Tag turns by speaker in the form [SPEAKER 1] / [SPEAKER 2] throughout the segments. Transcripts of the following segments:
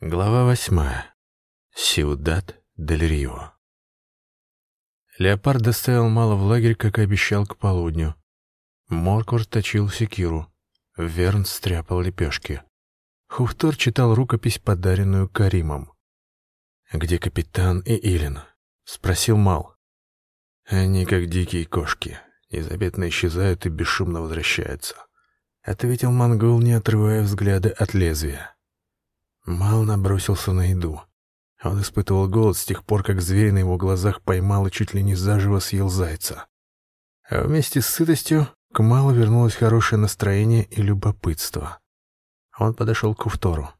[SPEAKER 1] Глава восьмая. Сиудад дель Рио. Леопард доставил мало в лагерь, как и обещал, к полудню. Моркур точил секиру. Верн стряпал лепешки. Хуфтор читал рукопись, подаренную Каримом. «Где капитан и Илин?» — спросил Мал. «Они как дикие кошки, незаметно исчезают и бесшумно возвращаются», — ответил монгол, не отрывая взгляда от лезвия. Мал набросился на еду. Он испытывал голод с тех пор, как зверь на его глазах поймал и чуть ли не заживо съел зайца. А вместе с сытостью к Малу вернулось хорошее настроение и любопытство. Он подошел к Уфтору.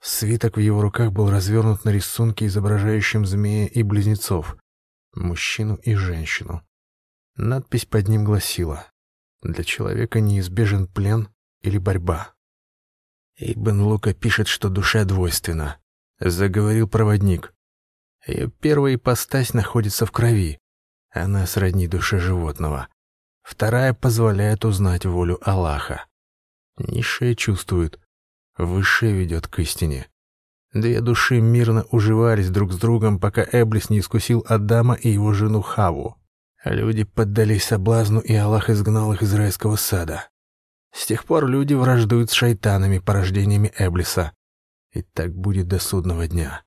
[SPEAKER 1] Свиток в его руках был развернут на рисунке, изображающем змея и близнецов, мужчину и женщину. Надпись под ним гласила «Для человека неизбежен плен или борьба». Ибн Лука пишет, что душа двойственна. Заговорил проводник. Ее первая ипостась находится в крови. Она сродни душе животного. Вторая позволяет узнать волю Аллаха. Низшая чувствует, высшая ведет к истине. Две души мирно уживались друг с другом, пока Эблис не искусил Адама и его жену Хаву. Люди поддались соблазну, и Аллах изгнал их из райского сада. С тех пор люди враждуют с шайтанами, порождениями Эблиса. И так будет до судного дня.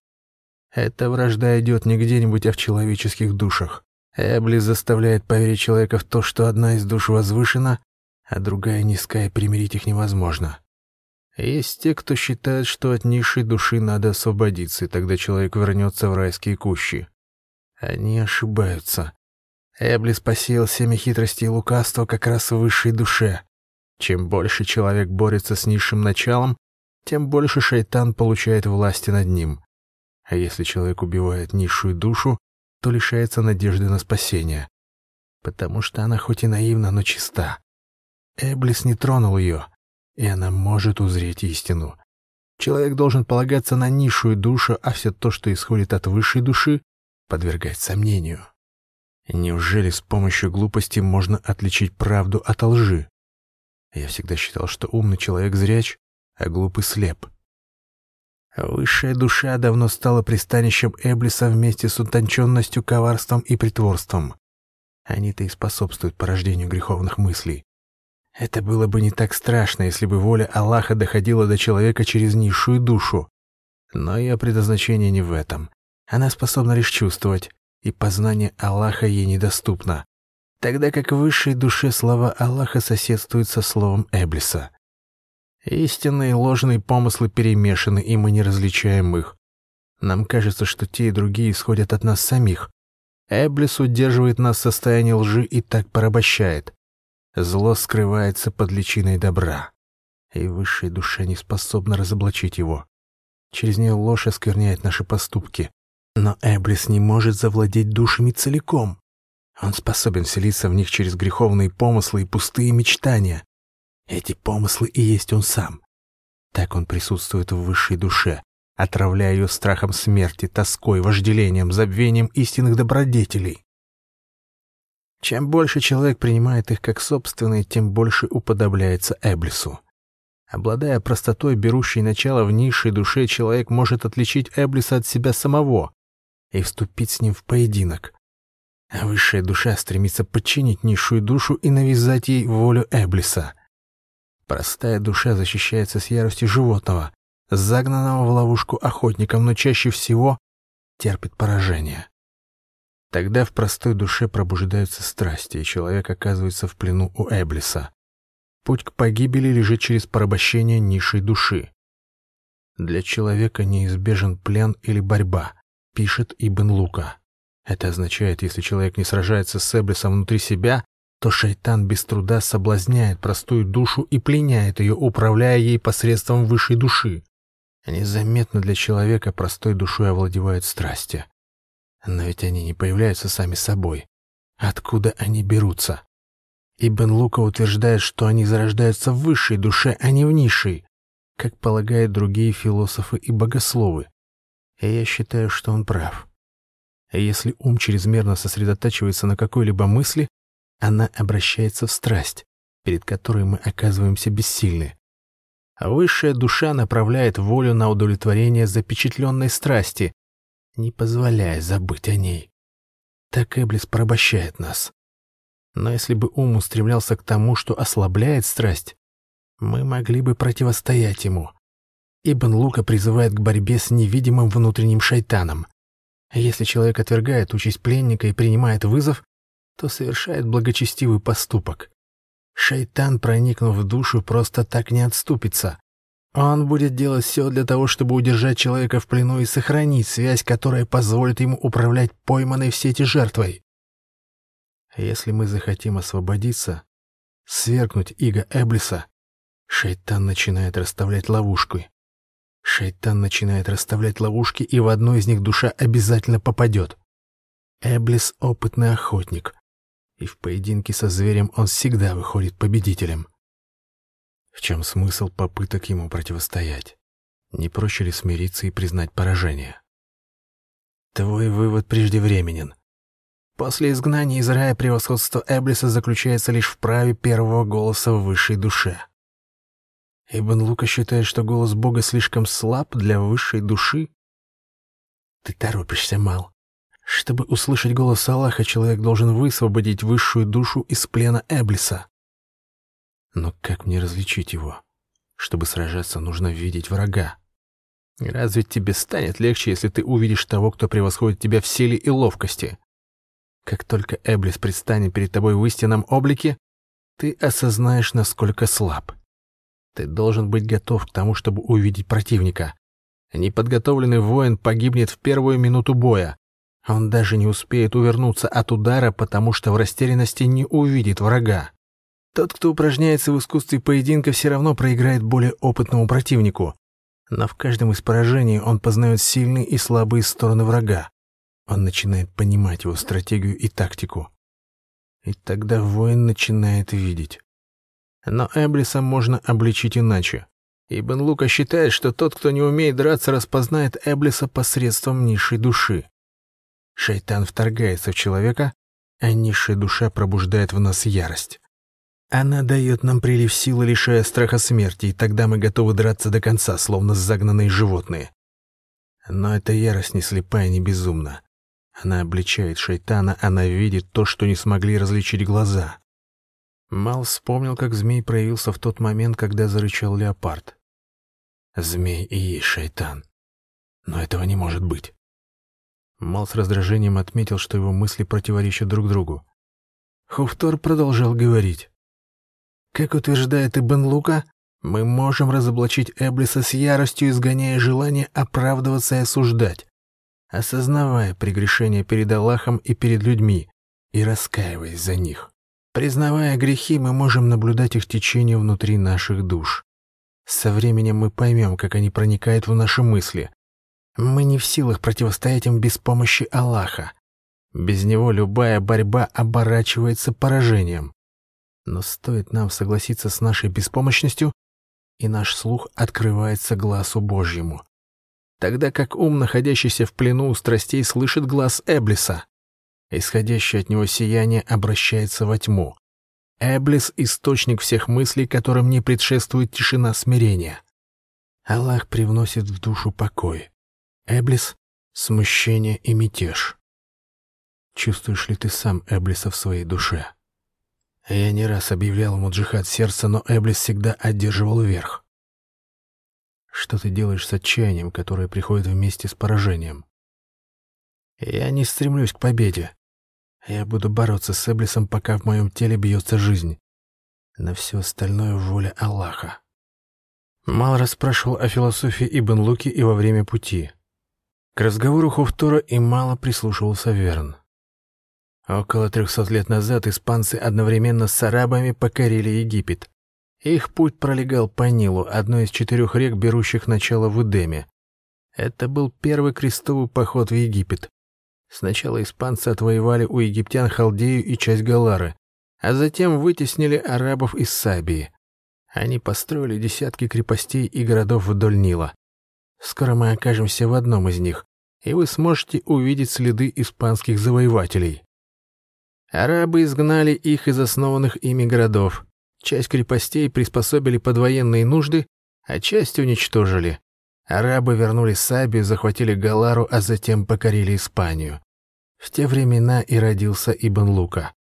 [SPEAKER 1] Эта вражда идет не где-нибудь, а в человеческих душах. Эблис заставляет поверить человека в то, что одна из душ возвышена, а другая низкая, примирить их невозможно. Есть те, кто считает, что от низшей души надо освободиться, и тогда человек вернется в райские кущи. Они ошибаются. Эблис посеял семя хитрости и лукавства как раз в высшей душе. Чем больше человек борется с низшим началом, тем больше шайтан получает власти над ним. А если человек убивает низшую душу, то лишается надежды на спасение. Потому что она хоть и наивна, но чиста. Эблис не тронул ее, и она может узреть истину. Человек должен полагаться на низшую душу, а все то, что исходит от высшей души, подвергать сомнению. Неужели с помощью глупости можно отличить правду от лжи? Я всегда считал, что умный человек зряч, а глупый слеп. Высшая душа давно стала пристанищем Эблиса вместе с утонченностью, коварством и притворством. Они-то и способствуют порождению греховных мыслей. Это было бы не так страшно, если бы воля Аллаха доходила до человека через низшую душу. Но ее предназначение не в этом. Она способна лишь чувствовать, и познание Аллаха ей недоступно тогда как в высшей душе слова Аллаха соседствуют со словом Эблиса. Истинные и ложные помыслы перемешаны, и мы не различаем их. Нам кажется, что те и другие исходят от нас самих. Эблис удерживает нас в состоянии лжи и так порабощает. Зло скрывается под личиной добра, и высшая душа не способна разоблачить его. Через нее ложь оскверняет наши поступки. Но Эблис не может завладеть душами целиком. Он способен селиться в них через греховные помыслы и пустые мечтания. Эти помыслы и есть он сам. Так он присутствует в высшей душе, отравляя ее страхом смерти, тоской, вожделением, забвением истинных добродетелей. Чем больше человек принимает их как собственные, тем больше уподобляется Эблису. Обладая простотой, берущей начало в низшей душе, человек может отличить Эблиса от себя самого и вступить с ним в поединок, а высшая душа стремится подчинить низшую душу и навязать ей волю Эблиса. Простая душа защищается с яростью животного, загнанного в ловушку охотником, но чаще всего терпит поражение. Тогда в простой душе пробуждаются страсти, и человек оказывается в плену у Эблиса. Путь к погибели лежит через порабощение низшей души. Для человека неизбежен плен или борьба, пишет Ибн Лука. Это означает, если человек не сражается с Эблисом внутри себя, то шайтан без труда соблазняет простую душу и пленяет ее, управляя ей посредством высшей души. Незаметно для человека простой душой овладевают страсти. Но ведь они не появляются сами собой. Откуда они берутся? Ибн Лука утверждает, что они зарождаются в высшей душе, а не в низшей, как полагают другие философы и богословы. И я считаю, что он прав. Если ум чрезмерно сосредотачивается на какой-либо мысли, она обращается в страсть, перед которой мы оказываемся бессильны. Высшая душа направляет волю на удовлетворение запечатленной страсти, не позволяя забыть о ней. Так Эблис порабощает нас. Но если бы ум устремлялся к тому, что ослабляет страсть, мы могли бы противостоять ему. Ибн Лука призывает к борьбе с невидимым внутренним шайтаном. Если человек отвергает участь пленника и принимает вызов, то совершает благочестивый поступок. Шайтан, проникнув в душу, просто так не отступится. Он будет делать все для того, чтобы удержать человека в плену и сохранить связь, которая позволит ему управлять пойманной в сети жертвой. Если мы захотим освободиться, свергнуть Иго Эблиса, шайтан начинает расставлять ловушки. Шайтан начинает расставлять ловушки, и в одну из них душа обязательно попадет. Эблис — опытный охотник, и в поединке со зверем он всегда выходит победителем. В чем смысл попыток ему противостоять? Не проще ли смириться и признать поражение? Твой вывод преждевременен. После изгнания из рая превосходство Эблиса заключается лишь в праве первого голоса в высшей душе. Ибн Лука считает, что голос Бога слишком слаб для высшей души. Ты торопишься, Мал. Чтобы услышать голос Аллаха, человек должен высвободить высшую душу из плена Эблиса. Но как мне различить его? Чтобы сражаться, нужно видеть врага. Разве тебе станет легче, если ты увидишь того, кто превосходит тебя в силе и ловкости? Как только Эблис предстанет перед тобой в истинном облике, ты осознаешь, насколько слаб. Ты должен быть готов к тому, чтобы увидеть противника. Неподготовленный воин погибнет в первую минуту боя. Он даже не успеет увернуться от удара, потому что в растерянности не увидит врага. Тот, кто упражняется в искусстве поединка, все равно проиграет более опытному противнику. Но в каждом из поражений он познает сильные и слабые стороны врага. Он начинает понимать его стратегию и тактику. И тогда воин начинает видеть. Но Эблиса можно обличить иначе. Ибн Лука считает, что тот, кто не умеет драться, распознает Эблиса посредством низшей души. Шайтан вторгается в человека, а низшая душа пробуждает в нас ярость. Она дает нам прилив силы, лишая страха смерти, и тогда мы готовы драться до конца, словно загнанные животные. Но эта ярость не слепая, не безумна. Она обличает шайтана, она видит то, что не смогли различить глаза. Мал вспомнил, как змей проявился в тот момент, когда зарычал леопард. Змей и есть шайтан. Но этого не может быть. Мал с раздражением отметил, что его мысли противоречат друг другу. Хуфтор продолжал говорить. Как утверждает Ибн Лука, мы можем разоблачить Эблиса с яростью, изгоняя желание оправдываться и осуждать, осознавая прегрешения перед Аллахом и перед людьми и раскаиваясь за них. Признавая грехи, мы можем наблюдать их течение внутри наших душ. Со временем мы поймем, как они проникают в наши мысли. Мы не в силах противостоять им без помощи Аллаха. Без него любая борьба оборачивается поражением. Но стоит нам согласиться с нашей беспомощностью, и наш слух открывается глазу Божьему. Тогда как ум, находящийся в плену у страстей, слышит глаз Эблиса. Исходящее от него сияние обращается во тьму. Эблис — источник всех мыслей, которым не предшествует тишина смирения. Аллах привносит в душу покой. Эблис — смущение и мятеж. Чувствуешь ли ты сам Эблиса в своей душе? Я не раз объявлял ему джихад сердца, но Эблис всегда одерживал верх. Что ты делаешь с отчаянием, которое приходит вместе с поражением? Я не стремлюсь к победе. Я буду бороться с Эблисом, пока в моем теле бьется жизнь. На все остальное воля Аллаха. Мал расспрашивал о философии Ибн Луки и во время пути. К разговору Хуфтора и мало прислушивался Верн. Около трехсот лет назад испанцы одновременно с арабами покорили Египет. Их путь пролегал по Нилу, одной из четырех рек, берущих начало в Эдеме. Это был первый крестовый поход в Египет. Сначала испанцы отвоевали у египтян Халдею и часть Галары, а затем вытеснили арабов из Сабии. Они построили десятки крепостей и городов вдоль Нила. Скоро мы окажемся в одном из них, и вы сможете увидеть следы испанских завоевателей. Арабы изгнали их из основанных ими городов. Часть крепостей приспособили под военные нужды, а часть уничтожили. Арабы вернули Сабию, захватили Галару, а затем покорили Испанию. В те времена и родился Ибн Лука.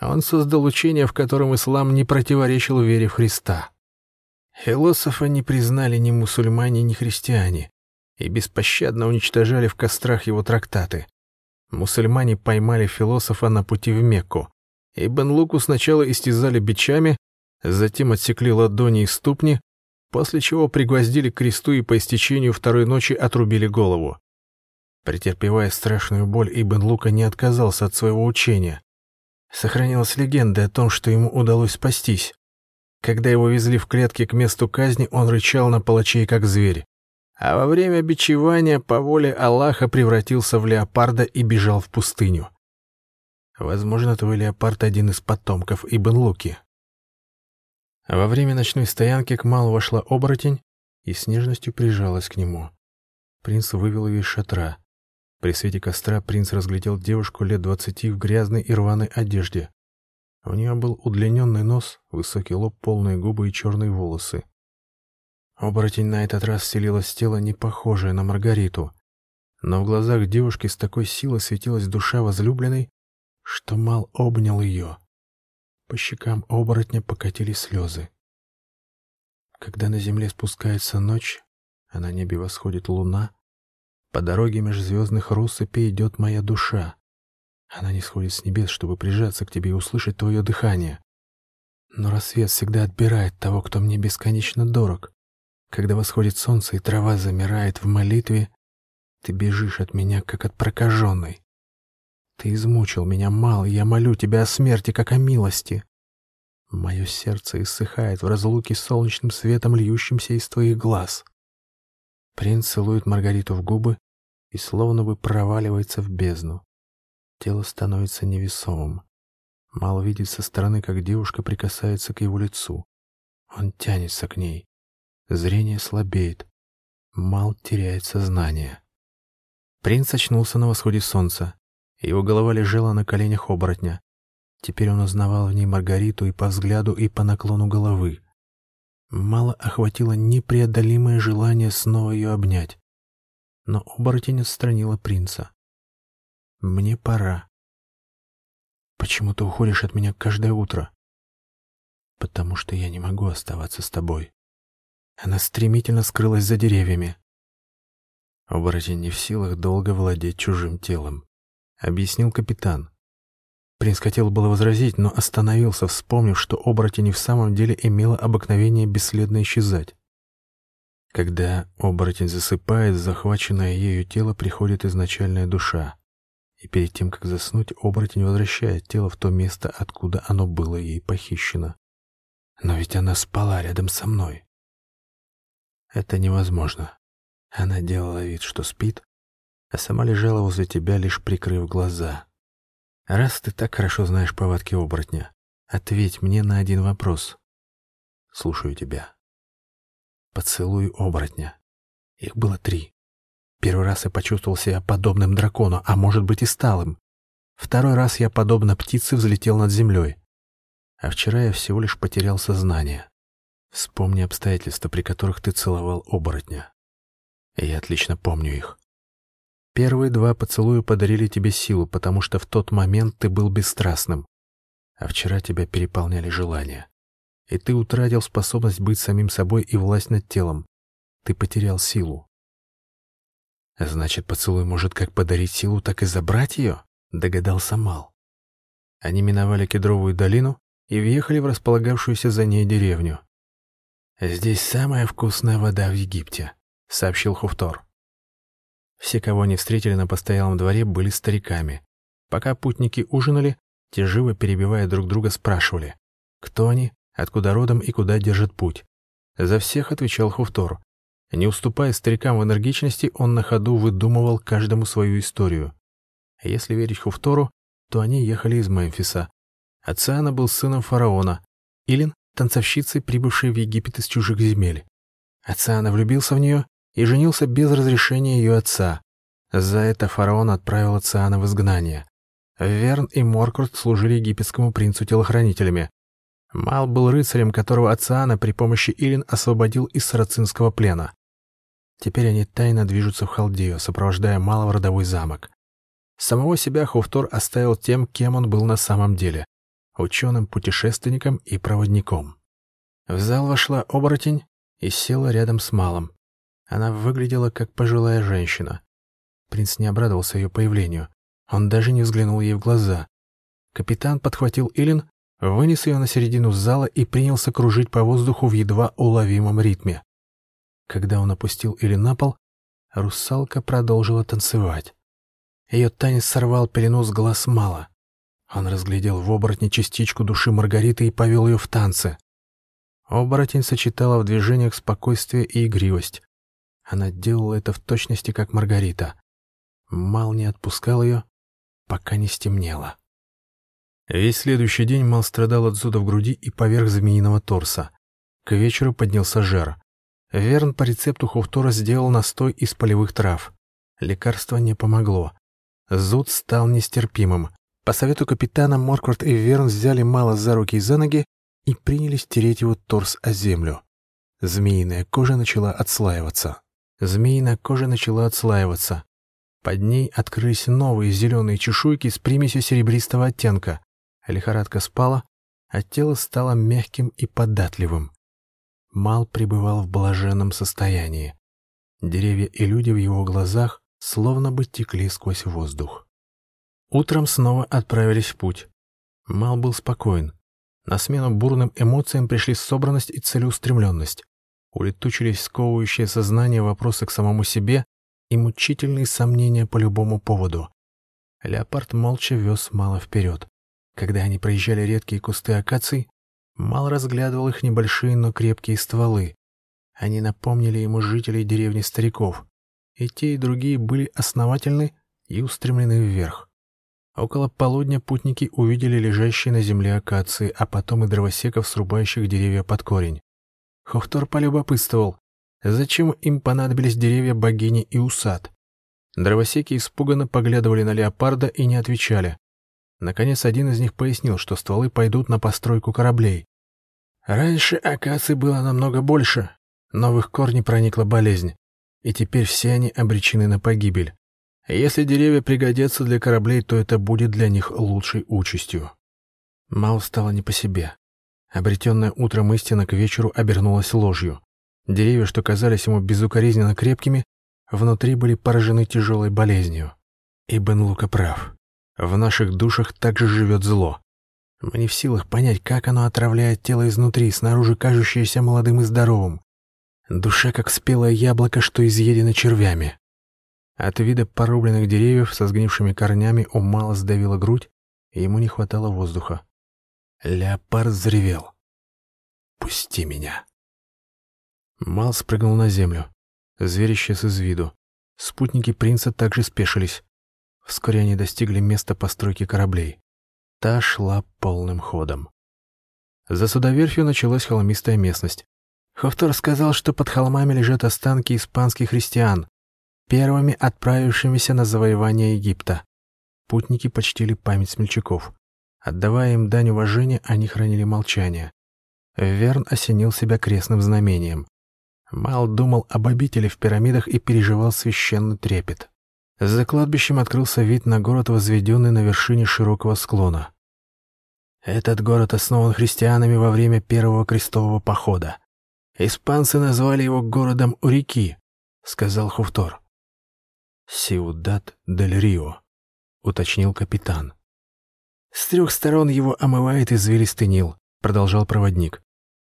[SPEAKER 1] Он создал учение, в котором ислам не противоречил вере в Христа. Философа не признали ни мусульмане, ни христиане и беспощадно уничтожали в кострах его трактаты. Мусульмане поймали философа на пути в Мекку. Ибн Луку сначала истязали бичами, затем отсекли ладони и ступни, после чего пригвоздили к кресту и по истечению второй ночи отрубили голову. Претерпевая страшную боль, Ибн Лука не отказался от своего учения. Сохранилась легенда о том, что ему удалось спастись. Когда его везли в клетке к месту казни, он рычал на палачей, как зверь. А во время бичевания по воле Аллаха превратился в леопарда и бежал в пустыню. Возможно, твой леопард один из потомков Ибн Луки. Во время ночной стоянки к Малу вошла оборотень и с нежностью прижалась к нему. Принц вывел ее из шатра. При свете костра принц разглядел девушку лет двадцати в грязной и рваной одежде. У нее был удлиненный нос, высокий лоб, полные губы и черные волосы. Оборотень на этот раз селилась в тело, не похожее на Маргариту. Но в глазах девушки с такой силой светилась душа возлюбленной, что Мал обнял ее. По щекам оборотня покатились слезы. Когда на земле спускается ночь, а на небе восходит луна, по дороге межзвездных россыпей идет моя душа. Она не сходит с небес, чтобы прижаться к тебе и услышать твое дыхание. Но рассвет всегда отбирает того, кто мне бесконечно дорог. Когда восходит солнце и трава замирает в молитве, ты бежишь от меня, как от прокаженной. Ты измучил меня мало, и я молю тебя о смерти, как о милости. Мое сердце иссыхает в разлуке с солнечным светом, льющимся из твоих глаз. Принц целует Маргариту в губы, и словно бы проваливается в бездну. Тело становится невесомым. Мал видит со стороны, как девушка прикасается к его лицу. Он тянется к ней. Зрение слабеет. Мал теряет сознание. Принц очнулся на восходе солнца. Его голова лежала на коленях оборотня. Теперь он узнавал в ней Маргариту и по взгляду, и по наклону головы. Мало охватило непреодолимое желание снова ее обнять но оборотень отстранила принца. «Мне пора». «Почему ты уходишь от меня каждое утро?» «Потому что я не могу оставаться с тобой». Она стремительно скрылась за деревьями. Оборотень не в силах долго владеть чужим телом, объяснил капитан. Принц хотел было возразить, но остановился, вспомнив, что оборотень в самом деле имела обыкновение бесследно исчезать. Когда оборотень засыпает, захваченное ею тело приходит изначальная душа. И перед тем, как заснуть, оборотень возвращает тело в то место, откуда оно было ей похищено. Но ведь она спала рядом со мной. Это невозможно. Она делала вид, что спит, а сама лежала возле тебя, лишь прикрыв глаза. Раз ты так хорошо знаешь повадки оборотня, ответь мне на один вопрос. Слушаю тебя. Поцелуй оборотня. Их было три. Первый раз я почувствовал себя подобным дракону, а может быть и стал им. Второй раз я, подобно птице, взлетел над землей. А вчера я всего лишь потерял сознание. Вспомни обстоятельства, при которых ты целовал оборотня. Я отлично помню их. Первые два поцелуя подарили тебе силу, потому что в тот момент ты был бесстрастным. А вчера тебя переполняли желания и ты утратил способность быть самим собой и власть над телом. Ты потерял силу. Значит, поцелуй может как подарить силу, так и забрать ее? Догадался Мал. Они миновали кедровую долину и въехали в располагавшуюся за ней деревню. «Здесь самая вкусная вода в Египте», — сообщил Хуфтор. Все, кого они встретили на постоялом дворе, были стариками. Пока путники ужинали, те живо перебивая друг друга спрашивали, кто они, откуда родом и куда держит путь. За всех отвечал Хуфтор. Не уступая старикам в энергичности, он на ходу выдумывал каждому свою историю. Если верить Хуфтору, то они ехали из Мемфиса. Ациана был сыном фараона, Илин — танцовщицей, прибывшей в Египет из чужих земель. Ациана влюбился в нее и женился без разрешения ее отца. За это фараон отправил Ациана в изгнание. Верн и Моркурт служили египетскому принцу телохранителями, Мал был рыцарем, которого Ациана при помощи Илин освободил из сарацинского плена. Теперь они тайно движутся в Халдею, сопровождая Мала в родовой замок. Самого себя Хуфтор оставил тем, кем он был на самом деле — ученым, путешественником и проводником. В зал вошла оборотень и села рядом с Малом. Она выглядела как пожилая женщина. Принц не обрадовался ее появлению. Он даже не взглянул ей в глаза. Капитан подхватил Илин, вынес ее на середину зала и принялся кружить по воздуху в едва уловимом ритме. Когда он опустил Илин на пол, русалка продолжила танцевать. Ее танец сорвал пелену с глаз Мала. Он разглядел в оборотне частичку души Маргариты и повел ее в танцы. Оборотень сочетала в движениях спокойствие и игривость. Она делала это в точности, как Маргарита. Мал не отпускал ее, пока не стемнело. Весь следующий день Мал страдал от зуда в груди и поверх змеиного торса. К вечеру поднялся жар. Верн по рецепту Хуфтора сделал настой из полевых трав. Лекарство не помогло. Зуд стал нестерпимым. По совету капитана Морквард и Верн взяли Мала за руки и за ноги и принялись тереть его торс о землю. Змеиная кожа начала отслаиваться. Змеиная кожа начала отслаиваться. Под ней открылись новые зеленые чешуйки с примесью серебристого оттенка. Лихорадка спала, а тело стало мягким и податливым. Мал пребывал в блаженном состоянии. Деревья и люди в его глазах словно бы текли сквозь воздух. Утром снова отправились в путь. Мал был спокоен. На смену бурным эмоциям пришли собранность и целеустремленность. Улетучились сковывающие сознание вопросы к самому себе и мучительные сомнения по любому поводу. Леопард молча вез Мало вперед. Когда они проезжали редкие кусты акаций, Мал разглядывал их небольшие, но крепкие стволы. Они напомнили ему жителей деревни стариков. И те, и другие были основательны и устремлены вверх. Около полудня путники увидели лежащие на земле акации, а потом и дровосеков, срубающих деревья под корень. Хохтор полюбопытствовал, зачем им понадобились деревья богини и усад. Дровосеки испуганно поглядывали на леопарда и не отвечали. Наконец один из них пояснил, что стволы пойдут на постройку кораблей. Раньше акаций было намного больше, но в их корни проникла болезнь, и теперь все они обречены на погибель. Если деревья пригодятся для кораблей, то это будет для них лучшей участью. Мау стало не по себе. Обретенная утром истина к вечеру обернулась ложью. Деревья, что казались ему безукоризненно крепкими, внутри были поражены тяжелой болезнью. И Бен Лука прав. В наших душах также живет зло. Мы не в силах понять, как оно отравляет тело изнутри, снаружи кажущееся молодым и здоровым. Душа, как спелое яблоко, что изъедено червями. От вида порубленных деревьев со сгнившими корнями у Мала сдавила грудь, и ему не хватало воздуха. Леопард взревел. «Пусти меня!» Мал спрыгнул на землю. Зверь исчез из виду. Спутники принца также спешились. Вскоре они достигли места постройки кораблей. Та шла полным ходом. За судоверфью началась холмистая местность. Хофтор сказал, что под холмами лежат останки испанских христиан, первыми отправившимися на завоевание Египта. Путники почтили память смельчаков. Отдавая им дань уважения, они хранили молчание. Верн осенил себя крестным знамением. Мал думал об обители в пирамидах и переживал священный трепет. За кладбищем открылся вид на город, возведенный на вершине широкого склона. Этот город основан христианами во время первого крестового похода. Испанцы назвали его городом у реки, сказал Хуфтор. «Сиудат дель Рио», — уточнил капитан. «С трех сторон его омывает извилистый Нил», — продолжал проводник.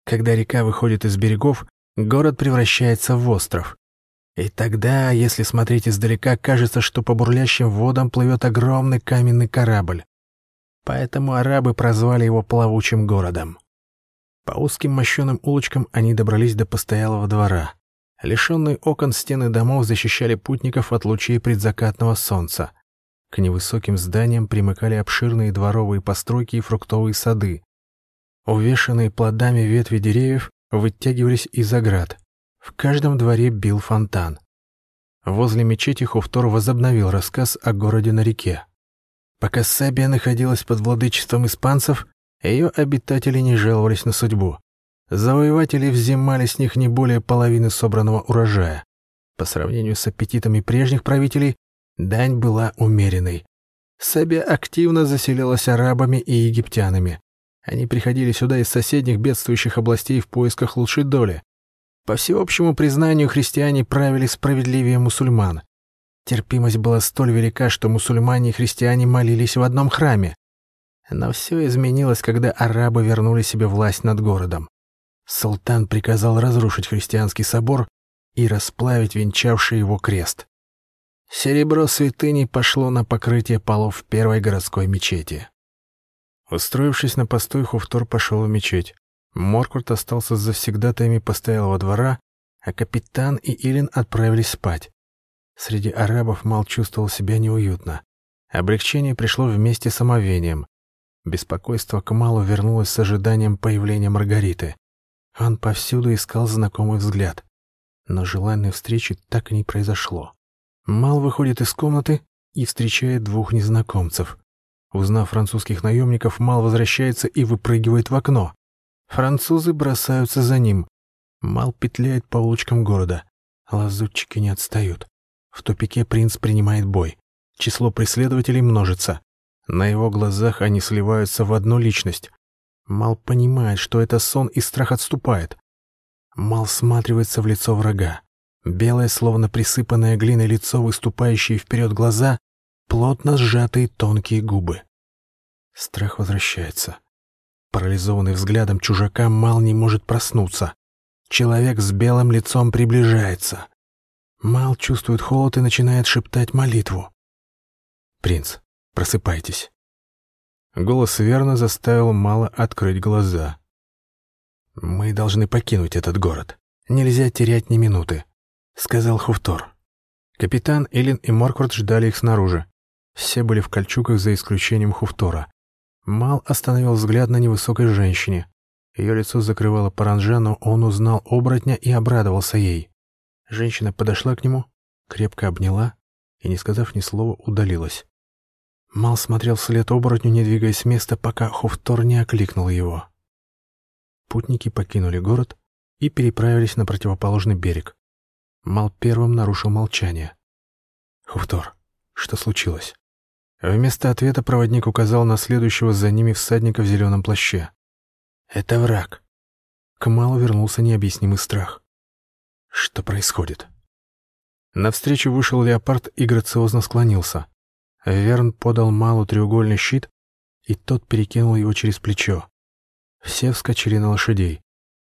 [SPEAKER 1] «Когда река выходит из берегов, город превращается в остров. И тогда, если смотреть издалека, кажется, что по бурлящим водам плывет огромный каменный корабль. Поэтому арабы прозвали его плавучим городом. По узким мощеным улочкам они добрались до постоялого двора. Лишенные окон стены домов защищали путников от лучей предзакатного солнца. К невысоким зданиям примыкали обширные дворовые постройки и фруктовые сады. Увешанные плодами ветви деревьев вытягивались из оград. В каждом дворе бил фонтан. Возле мечети Хуфтор возобновил рассказ о городе на реке. Пока Сабия находилась под владычеством испанцев, Ее обитатели не жаловались на судьбу. Завоеватели взимали с них не более половины собранного урожая. По сравнению с аппетитами прежних правителей, дань была умеренной. Сабия активно заселялась арабами и египтянами. Они приходили сюда из соседних бедствующих областей в поисках лучшей доли. По всеобщему признанию, христиане правили справедливее мусульман. Терпимость была столь велика, что мусульмане и христиане молились в одном храме. Но все изменилось, когда арабы вернули себе власть над городом. Султан приказал разрушить христианский собор и расплавить венчавший его крест. Серебро святыни пошло на покрытие полов первой городской мечети. Устроившись на постой, Хуфтор пошел в мечеть. Моркурт остался с завсегдатаями постоялого двора, а капитан и Илин отправились спать. Среди арабов Мал чувствовал себя неуютно. Облегчение пришло вместе с омовением. Беспокойство к Малу вернулось с ожиданием появления Маргариты. Он повсюду искал знакомый взгляд. Но желанной встречи так и не произошло. Мал выходит из комнаты и встречает двух незнакомцев. Узнав французских наемников, Мал возвращается и выпрыгивает в окно. Французы бросаются за ним. Мал петляет по улочкам города. Лазутчики не отстают. В тупике принц принимает бой. Число преследователей множится. На его глазах они сливаются в одну личность. Мал понимает, что это сон, и страх отступает. Мал всматривается в лицо врага. Белое, словно присыпанное глиной лицо, выступающие вперед глаза, плотно сжатые тонкие губы. Страх возвращается. Парализованный взглядом чужака, Мал не может проснуться. Человек с белым лицом приближается. Мал чувствует холод и начинает шептать молитву. «Принц, просыпайтесь». Голос верно заставил Мала открыть глаза. «Мы должны покинуть этот город. Нельзя терять ни минуты», — сказал Хуфтор. Капитан Эллен и Морквард ждали их снаружи. Все были в кольчугах за исключением Хуфтора. Мал остановил взгляд на невысокой женщине. Ее лицо закрывало паранжа, но он узнал оборотня и обрадовался ей. Женщина подошла к нему, крепко обняла и, не сказав ни слова, удалилась. Мал смотрел вслед оборотню, не двигаясь с места, пока Хуфтор не окликнул его. Путники покинули город и переправились на противоположный берег. Мал первым нарушил молчание. «Хуфтор, что случилось?» Вместо ответа проводник указал на следующего за ними всадника в зеленом плаще. «Это враг». К Малу вернулся необъяснимый страх. «Что происходит?» Навстречу вышел леопард и грациозно склонился. Верн подал Малу треугольный щит, и тот перекинул его через плечо. Все вскочили на лошадей.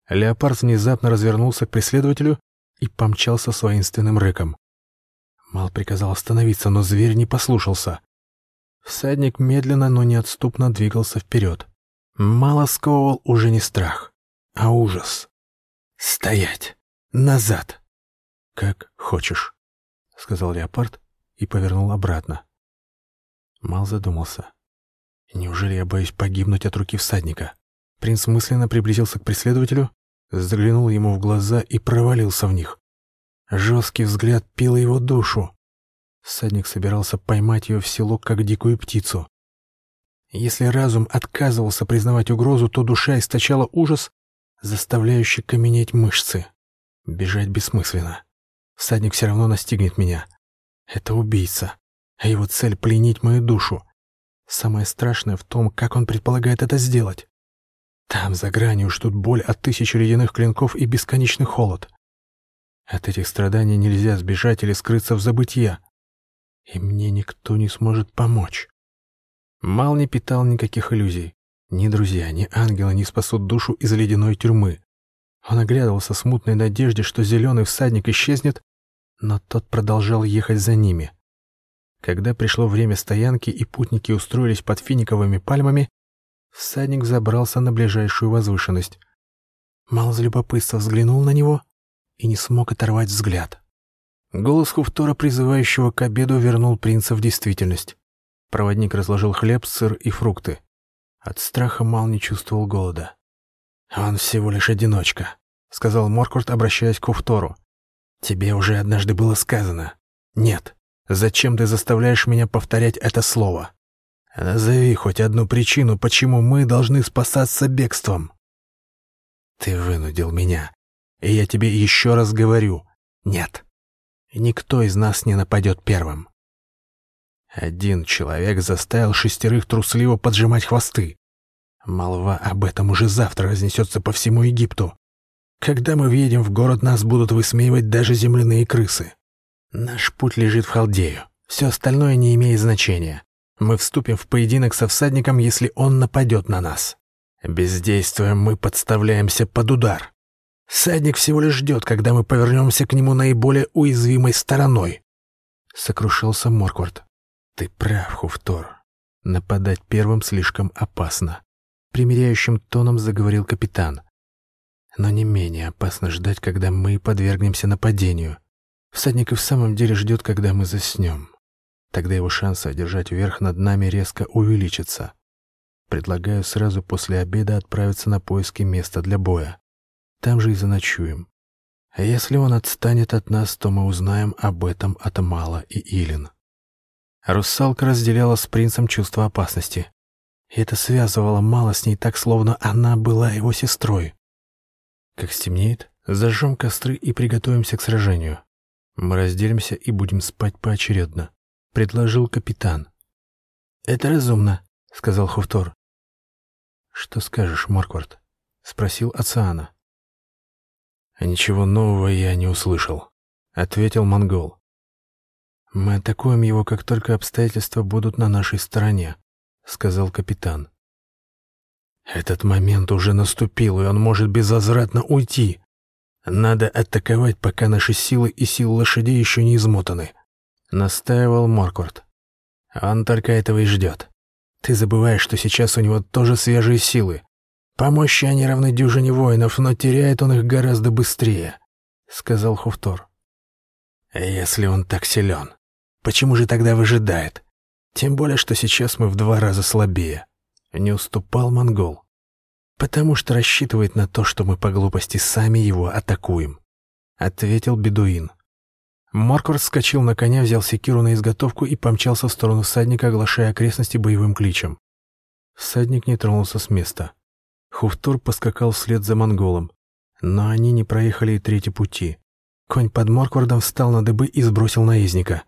[SPEAKER 1] Леопард внезапно развернулся к преследователю и помчался с воинственным рыком. Мал приказал остановиться, но зверь не послушался. Всадник медленно, но неотступно двигался вперед. Мало сковывал уже не страх, а ужас. «Стоять! Назад!» «Как хочешь», — сказал леопард и повернул обратно. Мал задумался. Неужели я боюсь погибнуть от руки всадника? Принц мысленно приблизился к преследователю, заглянул ему в глаза и провалился в них. Жесткий взгляд пил его душу. Всадник собирался поймать ее в село, как дикую птицу. Если разум отказывался признавать угрозу, то душа источала ужас, заставляющий каменеть мышцы. Бежать бессмысленно. Всадник все равно настигнет меня. Это убийца а его цель — пленить мою душу. Самое страшное в том, как он предполагает это сделать. Там, за гранью, ждут боль от тысячи ледяных клинков и бесконечный холод. От этих страданий нельзя сбежать или скрыться в забытье. И мне никто не сможет помочь. Мал не питал никаких иллюзий. Ни друзья, ни ангелы не спасут душу из ледяной тюрьмы. Он оглядывался смутной надежде, что зеленый всадник исчезнет, но тот продолжал ехать за ними. Когда пришло время стоянки и путники устроились под финиковыми пальмами, всадник забрался на ближайшую возвышенность. Мал за любопытства взглянул на него и не смог оторвать взгляд. Голос Хуфтора, призывающего к обеду, вернул принца в действительность. Проводник разложил хлеб, сыр и фрукты. От страха Мал не чувствовал голода. «Он всего лишь одиночка», — сказал Моркурт, обращаясь к Хуфтору. «Тебе уже однажды было сказано. Нет, Зачем ты заставляешь меня повторять это слово? Назови хоть одну причину, почему мы должны спасаться бегством. Ты вынудил меня, и я тебе еще раз говорю, нет. Никто из нас не нападет первым. Один человек заставил шестерых трусливо поджимать хвосты. Молва об этом уже завтра разнесется по всему Египту. Когда мы въедем в город, нас будут высмеивать даже земляные крысы. Наш путь лежит в Халдею. Все остальное не имеет значения. Мы вступим в поединок со всадником, если он нападет на нас. Бездействуем мы подставляемся под удар. Всадник всего лишь ждет, когда мы повернемся к нему наиболее уязвимой стороной. Сокрушился Морквард. Ты прав, Хуфтор. Нападать первым слишком опасно. Примиряющим тоном заговорил капитан. Но не менее опасно ждать, когда мы подвергнемся нападению. Всадник и в самом деле ждет, когда мы заснем. Тогда его шансы одержать верх над нами резко увеличатся. Предлагаю сразу после обеда отправиться на поиски места для боя. Там же и заночуем. А если он отстанет от нас, то мы узнаем об этом от Мала и Илин. Русалка разделяла с принцем чувство опасности. Это связывало Мала с ней так, словно она была его сестрой. Как стемнеет, зажжем костры и приготовимся к сражению. Мы разделимся и будем спать поочередно. — предложил капитан. «Это разумно», — сказал Хуфтор. «Что скажешь, Морквард?» — спросил Ациана. «Ничего нового я не услышал», — ответил монгол. «Мы атакуем его, как только обстоятельства будут на нашей стороне», — сказал капитан. «Этот момент уже наступил, и он может безвозвратно уйти. Надо атаковать, пока наши силы и силы лошадей еще не измотаны. — настаивал Моркурт. «Он только этого и ждет. Ты забываешь, что сейчас у него тоже свежие силы. По мощи они равны дюжине воинов, но теряет он их гораздо быстрее», — сказал Хуфтор. «Если он так силен, почему же тогда выжидает? Тем более, что сейчас мы в два раза слабее». Не уступал монгол. «Потому что рассчитывает на то, что мы по глупости сами его атакуем», — ответил бедуин. Марквард вскочил на коня, взял секиру на изготовку и помчался в сторону всадника, оглашая окрестности боевым кличем. Всадник не тронулся с места. Хуфтур поскакал вслед за монголом. Но они не проехали и трети пути. Конь под Морквардом встал на дыбы и сбросил наездника.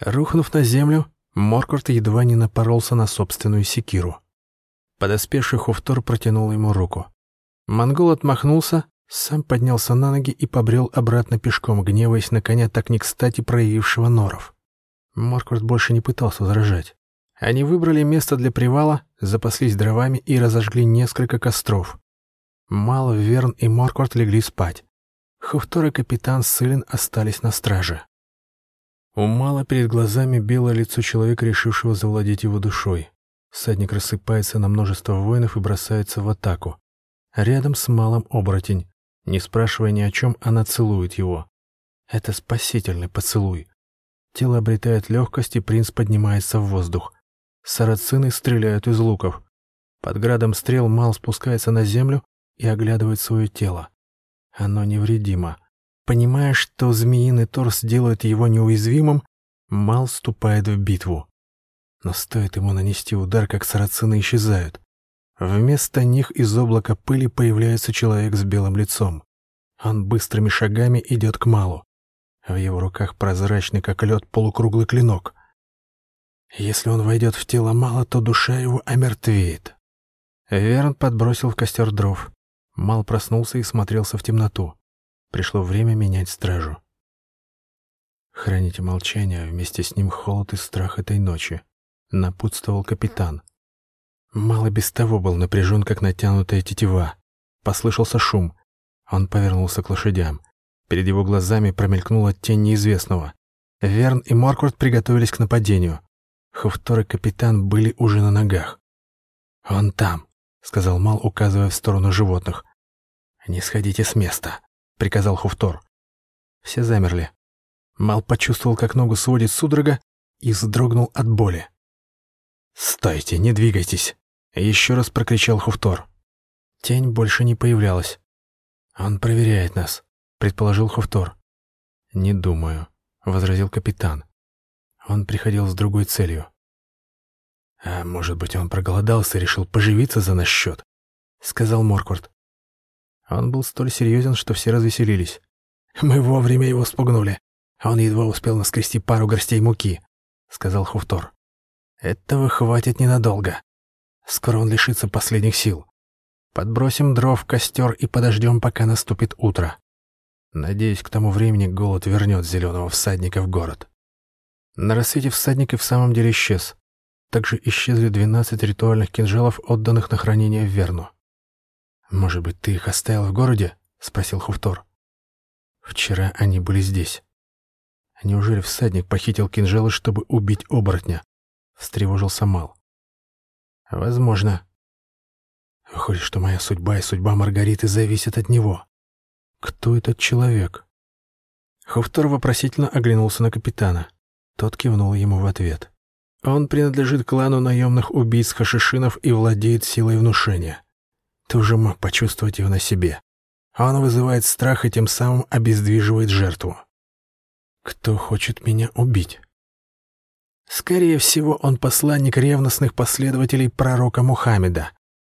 [SPEAKER 1] Рухнув на землю, Морквард едва не напоролся на собственную секиру. Подоспевший Хуфтор протянул ему руку. Монгол отмахнулся, сам поднялся на ноги и побрел обратно пешком, гневаясь на коня так не кстати проявившего норов. Морквард больше не пытался возражать. Они выбрали место для привала, запаслись дровами и разожгли несколько костров. Мало, Верн и Морквард легли спать. Хуфтор и капитан Сылин остались на страже. У Мала перед глазами белое лицо человека, решившего завладеть его душой. Всадник рассыпается на множество воинов и бросается в атаку. Рядом с Малом оборотень. Не спрашивая ни о чем, она целует его. Это спасительный поцелуй. Тело обретает легкость, и принц поднимается в воздух. Сарацины стреляют из луков. Под градом стрел Мал спускается на землю и оглядывает свое тело. Оно невредимо. Понимая, что змеиный торс делает его неуязвимым, Мал вступает в битву. Но стоит ему нанести удар, как сарацины исчезают. Вместо них из облака пыли появляется человек с белым лицом. Он быстрыми шагами идет к Малу. В его руках прозрачный, как лед, полукруглый клинок. Если он войдет в тело Мала, то душа его омертвеет. Верн подбросил в костер дров. Мал проснулся и смотрелся в темноту. Пришло время менять стражу. «Храните молчание, а вместе с ним холод и страх этой ночи», — напутствовал капитан. Мало без того был напряжен, как натянутая тетива. Послышался шум. Он повернулся к лошадям. Перед его глазами промелькнула тень неизвестного. Верн и Морквард приготовились к нападению. Хуфтор и капитан были уже на ногах. «Он там», — сказал Мал, указывая в сторону животных. «Не сходите с места», — приказал Хуфтор. Все замерли. Мал почувствовал, как ногу сводит судорога, и вздрогнул от боли. «Стойте, не двигайтесь!» Еще раз прокричал Хуфтор. Тень больше не появлялась. «Он проверяет нас», — предположил Хуфтор. «Не думаю», — возразил капитан. Он приходил с другой целью. «А может быть, он проголодался и решил поживиться за наш счет?» — сказал Морквард. Он был столь серьезен, что все развеселились. «Мы вовремя его спугнули. Он едва успел наскрести пару горстей муки», — сказал Хуфтор. «Этого хватит ненадолго. Скоро он лишится последних сил. Подбросим дров в костер и подождем, пока наступит утро. Надеюсь, к тому времени голод вернет зеленого всадника в город». На рассвете всадник и в самом деле исчез. Также исчезли двенадцать ритуальных кинжалов, отданных на хранение в Верну. «Может быть, ты их оставил в городе?» — спросил Хуфтор. «Вчера они были здесь. Неужели всадник похитил кинжалы, чтобы убить оборотня?» — встревожился Мал. «Возможно. Выходит, что моя судьба и судьба Маргариты зависят от него. Кто этот человек?» Хуфтор вопросительно оглянулся на капитана. Тот кивнул ему в ответ. «Он принадлежит клану наемных убийц Хашишинов и владеет силой внушения. Ты уже мог почувствовать его на себе. Он вызывает страх и тем самым обездвиживает жертву. Кто хочет меня убить? Скорее всего, он посланник ревностных последователей пророка Мухаммеда.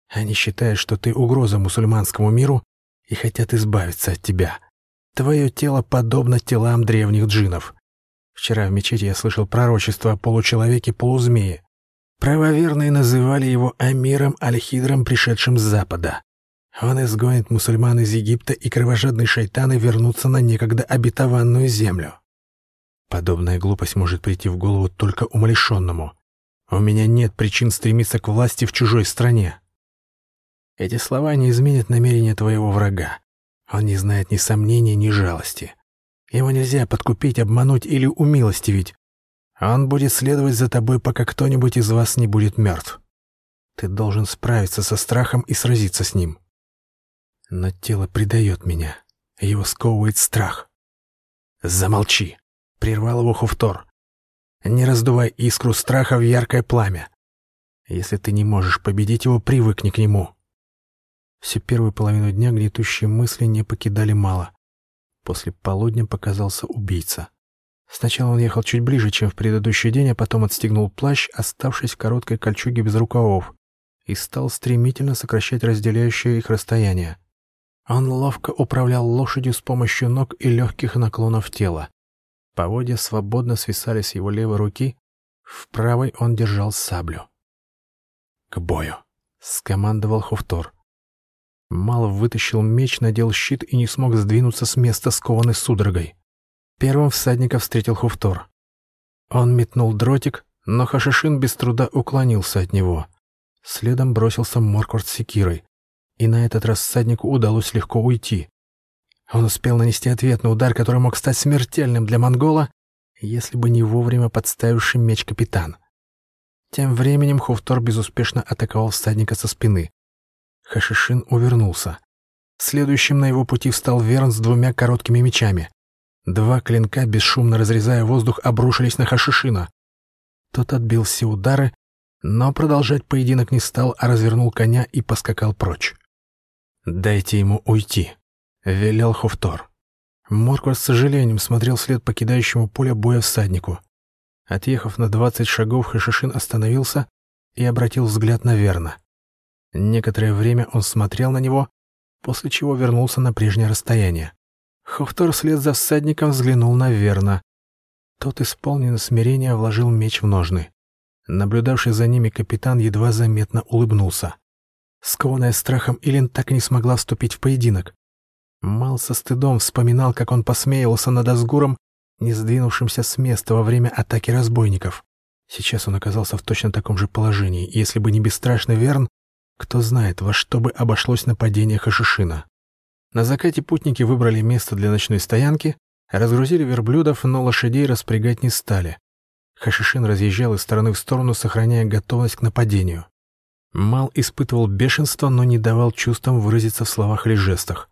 [SPEAKER 1] Они считают, что ты угроза мусульманскому миру и хотят избавиться от тебя. Твое тело подобно телам древних джинов. Вчера в мечети я слышал пророчество о получеловеке-полузмее. Правоверные называли его Амиром Аль-Хидром, пришедшим с запада. Он изгонит мусульман из Египта, и кровожадные шайтаны вернутся на некогда обетованную землю. Подобная глупость может прийти в голову только умалишенному. У меня нет причин стремиться к власти в чужой стране. Эти слова не изменят намерения твоего врага. Он не знает ни сомнения, ни жалости. Его нельзя подкупить, обмануть или умилостивить. Он будет следовать за тобой, пока кто-нибудь из вас не будет мертв. Ты должен справиться со страхом и сразиться с ним. Но тело предает меня. Его сковывает страх. Замолчи, прервал его Хуфтор. Не раздувай искру страха в яркое пламя. Если ты не можешь победить его, привыкни к нему. Всю первую половину дня гнетущие мысли не покидали мало. После полудня показался убийца. Сначала он ехал чуть ближе, чем в предыдущий день, а потом отстегнул плащ, оставшись в короткой кольчуге без рукавов, и стал стремительно сокращать разделяющее их расстояние. Он ловко управлял лошадью с помощью ног и легких наклонов тела. Поводья свободно свисали с его левой руки, в правой он держал саблю. «К бою!» — скомандовал Хуфтор. Мало вытащил меч, надел щит и не смог сдвинуться с места, скованный судорогой. Первым всадника встретил Хуфтор. Он метнул дротик, но Хашишин без труда уклонился от него. Следом бросился Морквард с секирой, и на этот раз всаднику удалось легко уйти. Он успел нанести ответный удар, который мог стать смертельным для монгола, если бы не вовремя подставивший меч капитан. Тем временем Хуфтор безуспешно атаковал всадника со спины. Хашишин увернулся. Следующим на его пути встал Верн с двумя короткими мечами. Два клинка, бесшумно разрезая воздух, обрушились на Хашишина. Тот отбил все удары, но продолжать поединок не стал, а развернул коня и поскакал прочь. «Дайте ему уйти», — велел Хуфтор. Морква с сожалением смотрел след покидающему поле боя всаднику. Отъехав на двадцать шагов, Хашишин остановился и обратил взгляд на Верна. Некоторое время он смотрел на него, после чего вернулся на прежнее расстояние. Хофтор вслед за всадником взглянул на Верна. Тот, исполненный смирения, вложил меч в ножны. Наблюдавший за ними капитан едва заметно улыбнулся. Скованная страхом, Илин так и не смогла вступить в поединок. Мал со стыдом вспоминал, как он посмеялся над Асгуром, не сдвинувшимся с места во время атаки разбойников. Сейчас он оказался в точно таком же положении, и если бы не бесстрашный Верн, кто знает, во что бы обошлось нападение Хашишина. На закате путники выбрали место для ночной стоянки, разгрузили верблюдов, но лошадей распрягать не стали. Хашишин разъезжал из стороны в сторону, сохраняя готовность к нападению. Мал испытывал бешенство, но не давал чувствам выразиться в словах или жестах.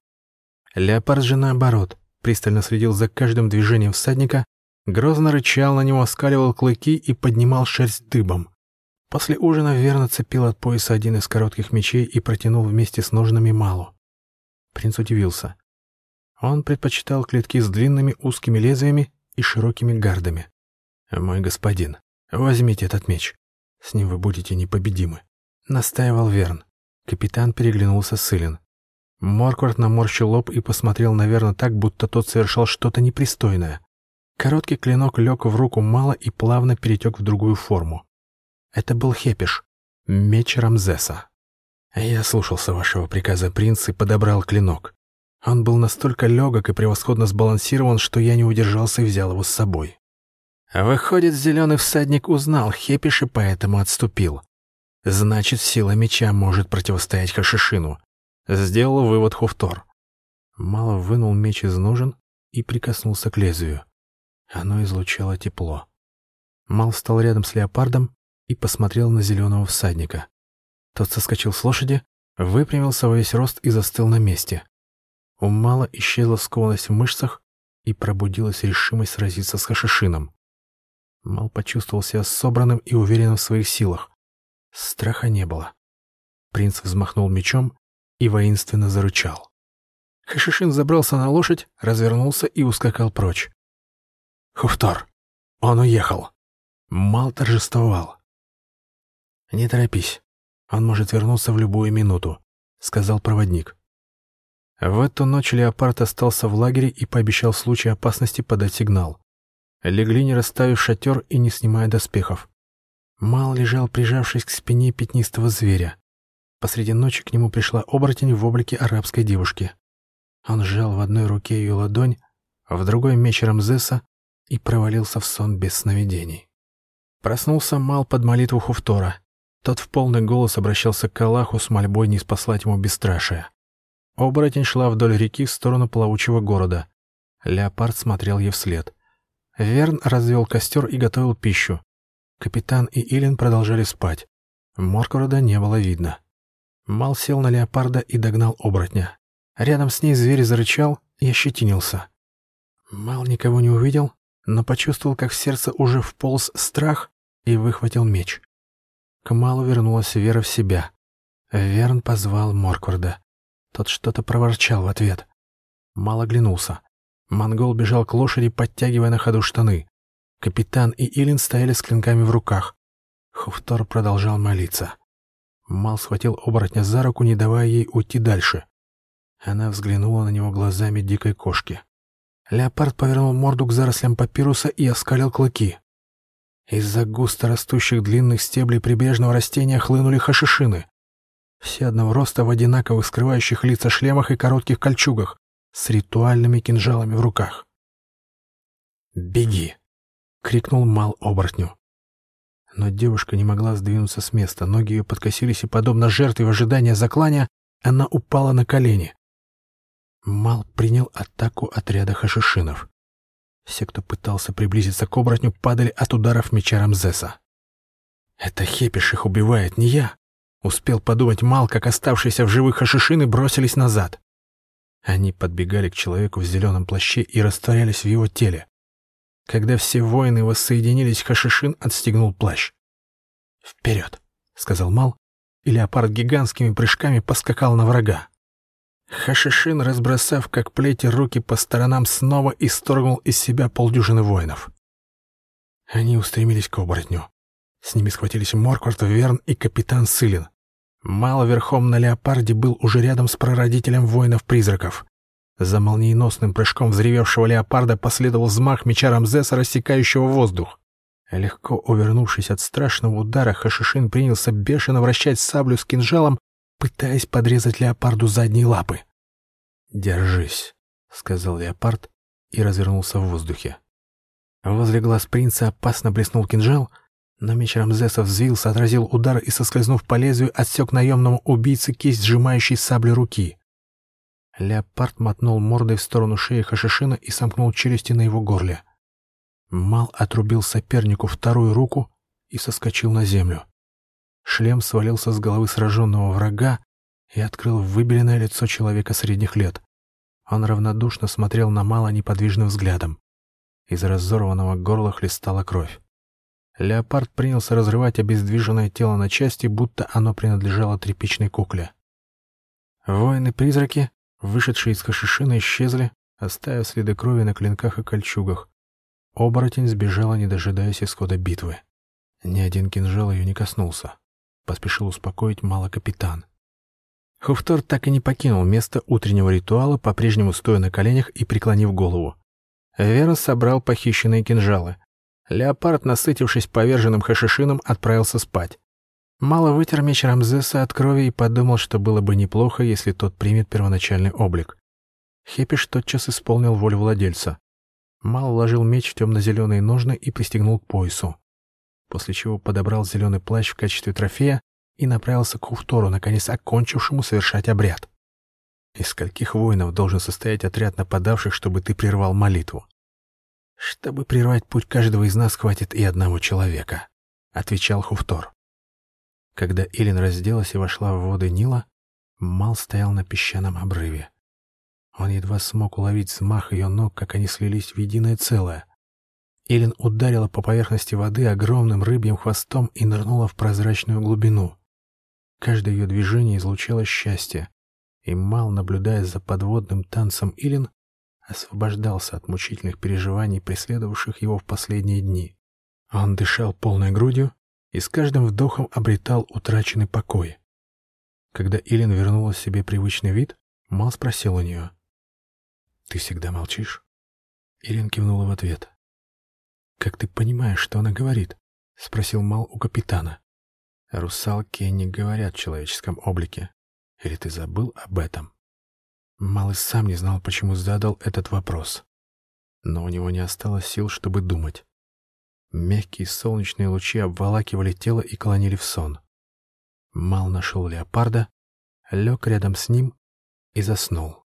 [SPEAKER 1] Леопард же наоборот, пристально следил за каждым движением всадника, грозно рычал на него, оскаливал клыки и поднимал шерсть дыбом. После ужина верно цепил от пояса один из коротких мечей и протянул вместе с ножными Малу. Принц удивился. Он предпочитал клетки с длинными узкими лезвиями и широкими гардами. «Мой господин, возьмите этот меч», С ним вы будете непобедимы», — настаивал Верн. Капитан переглянулся с Илин. Морквард наморщил лоб и посмотрел на Верна так, будто тот совершал что-то непристойное. Короткий клинок лег в руку мало и плавно перетек в другую форму. Это был Хепиш, меч Рамзеса. Я слушался вашего приказа, принц, и подобрал клинок. Он был настолько легок и превосходно сбалансирован, что я не удержался и взял его с собой. Выходит, зеленый всадник узнал Хепиш и поэтому отступил. Значит, сила меча может противостоять Хашишину. Сделал вывод Хуфтор. Мало вынул меч из ножен и прикоснулся к лезвию. Оно излучало тепло. Мал встал рядом с леопардом и посмотрел на зеленого всадника. Тот соскочил с лошади, выпрямился во весь рост и застыл на месте. У Мала исчезла скованность в мышцах и пробудилась решимость сразиться с Хашишином. Мал почувствовал себя собранным и уверенным в своих силах. Страха не было. Принц взмахнул мечом и воинственно зарычал. Хашишин забрался на лошадь, развернулся и ускакал прочь. «Хуфтор! Он уехал!» Мал торжествовал. «Не торопись. Он может вернуться в любую минуту», — сказал проводник. В эту ночь Леопард остался в лагере и пообещал в случае опасности подать сигнал. Легли, не расставив шатер и не снимая доспехов. Мал лежал, прижавшись к спине пятнистого зверя. Посреди ночи к нему пришла оборотень в облике арабской девушки. Он сжал в одной руке ее ладонь, в другой меч Рамзеса и провалился в сон без сновидений. Проснулся Мал под молитву Хуфтора. Тот в полный голос обращался к Аллаху с мольбой не спаслать ему бесстрашие. Оборотень шла вдоль реки в сторону плавучего города. Леопард смотрел ей вслед. Верн развел костер и готовил пищу. Капитан и Илин продолжали спать. Моркорода не было видно. Мал сел на леопарда и догнал оборотня. Рядом с ней зверь зарычал и ощетинился. Мал никого не увидел, но почувствовал, как в сердце уже вполз страх и выхватил меч. К Малу вернулась вера в себя. Верн позвал Моркварда. Тот что-то проворчал в ответ. Мал оглянулся. Монгол бежал к лошади, подтягивая на ходу штаны. Капитан и Илин стояли с клинками в руках. Хуфтор продолжал молиться. Мал схватил оборотня за руку, не давая ей уйти дальше. Она взглянула на него глазами дикой кошки. Леопард повернул морду к зарослям папируса и оскалил клыки. Из-за густо растущих длинных стеблей прибрежного растения хлынули хашишины. Все одного роста в одинаковых скрывающих лица шлемах и коротких кольчугах, с ритуальными кинжалами в руках. «Беги!» — крикнул Мал оборотню. Но девушка не могла сдвинуться с места, ноги ее подкосились, и, подобно жертве в ожидании заклания, она упала на колени. Мал принял атаку отряда хашишинов. Все, кто пытался приблизиться к оборотню, падали от ударов меча Рамзеса. «Это Хепиш их убивает, не я!» Успел подумать Мал, как оставшиеся в живых хашишины бросились назад. Они подбегали к человеку в зеленом плаще и растворялись в его теле. Когда все воины воссоединились, Хашишин отстегнул плащ. «Вперед!» — сказал Мал, и леопард гигантскими прыжками поскакал на врага. Хашишин, разбросав как плети руки по сторонам, снова исторгнул из себя полдюжины воинов. Они устремились к оборотню. С ними схватились Морквард, Верн и капитан Сылин. Мало верхом на леопарде был уже рядом с прародителем воинов-призраков. За молниеносным прыжком взревевшего леопарда последовал взмах меча Рамзеса, рассекающего воздух. Легко увернувшись от страшного удара, Хашишин принялся бешено вращать саблю с кинжалом, пытаясь подрезать леопарду задние лапы. «Держись», — сказал леопард и развернулся в воздухе. Возле глаз принца опасно блеснул кинжал, но меч Рамзеса взвился, отразил удар и, соскользнув по лезвию, отсек наемному убийце кисть, сжимающей саблю руки. Леопард мотнул мордой в сторону шеи Хашишина и сомкнул челюсти на его горле. Мал отрубил сопернику вторую руку и соскочил на землю. Шлем свалился с головы сраженного врага и открыл выбеленное лицо человека средних лет. Он равнодушно смотрел на Мала неподвижным взглядом. Из разорванного горла хлестала кровь. Леопард принялся разрывать обездвиженное тело на части, будто оно принадлежало тряпичной кукле. Воины-призраки, вышедшие из хашишина, исчезли, оставив следы крови на клинках и кольчугах. Оборотень сбежала, не дожидаясь исхода битвы. Ни один кинжал ее не коснулся. Поспешил успокоить мало капитан. Хуфтор так и не покинул место утреннего ритуала, по-прежнему стоя на коленях и преклонив голову. Верн собрал похищенные кинжалы. Леопард, насытившись поверженным хашишином, отправился спать. Мало вытер меч Рамзеса от крови и подумал, что было бы неплохо, если тот примет первоначальный облик. Хепиш тотчас исполнил волю владельца. Мал вложил меч в темно-зеленые ножны и пристегнул к поясу. После чего подобрал зеленый плащ в качестве трофея и направился к Хуфтору, наконец окончившему совершать обряд. Из скольких воинов должен состоять отряд нападавших, чтобы ты прервал молитву? Чтобы прервать путь каждого из нас, хватит и одного человека, — отвечал Хуфтор. Когда Илин разделась и вошла в воды Нила, Мал стоял на песчаном обрыве. Он едва смог уловить взмах ее ног, как они слились в единое целое. Илин ударила по поверхности воды огромным рыбьим хвостом и нырнула в прозрачную глубину. Каждое ее движение излучало счастье, и Мал, наблюдая за подводным танцем Илин, освобождался от мучительных переживаний, преследовавших его в последние дни. Он дышал полной грудью и с каждым вдохом обретал утраченный покой. Когда Илин вернула себе привычный вид, Мал спросил у нее. «Ты всегда молчишь?» Илин кивнула в ответ. «Как ты понимаешь, что она говорит?» — спросил Мал у капитана. «Русалки не говорят в человеческом облике. Или ты забыл об этом?» Мал и сам не знал, почему задал этот вопрос. Но у него не осталось сил, чтобы думать. Мягкие солнечные лучи обволакивали тело и клонили в сон. Мал нашел леопарда, лег рядом с ним и заснул.